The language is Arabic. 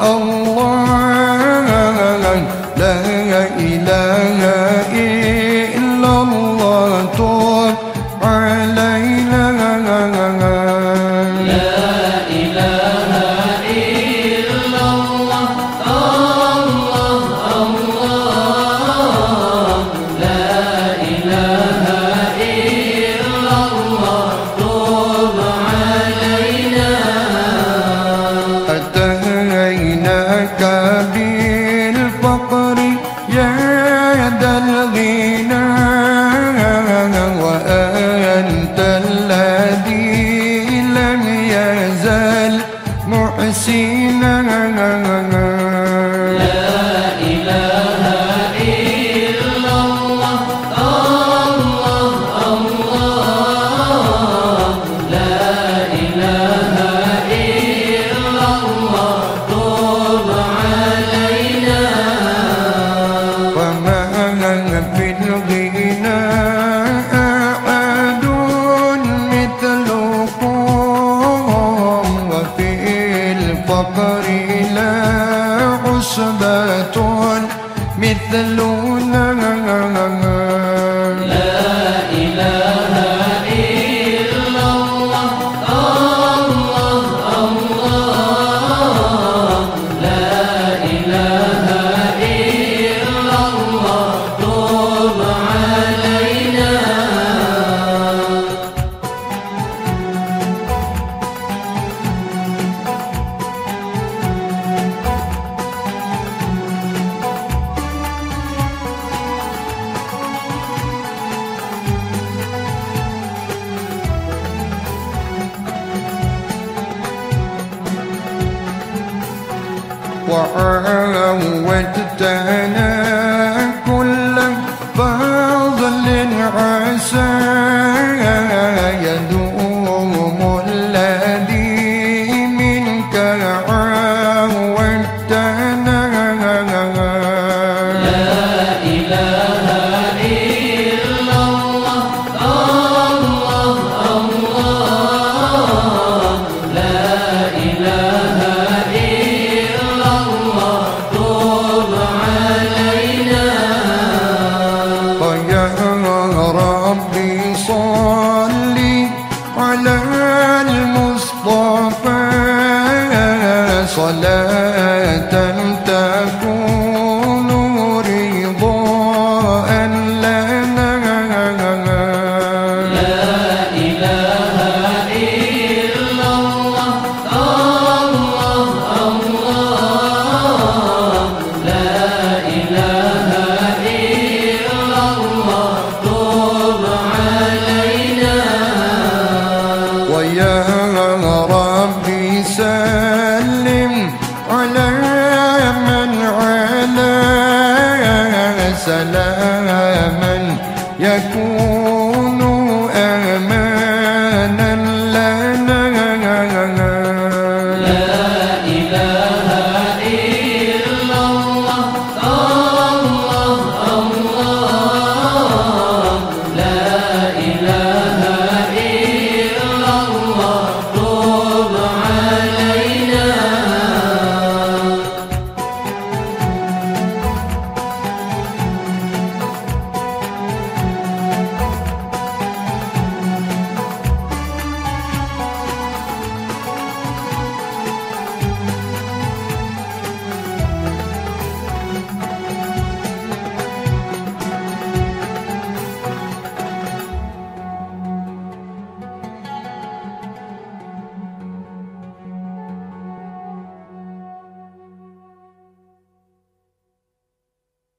Allah. Noel. وقري لا عصبة مثلنا world went to dinner. على المصطفى صلاة سلاما يكون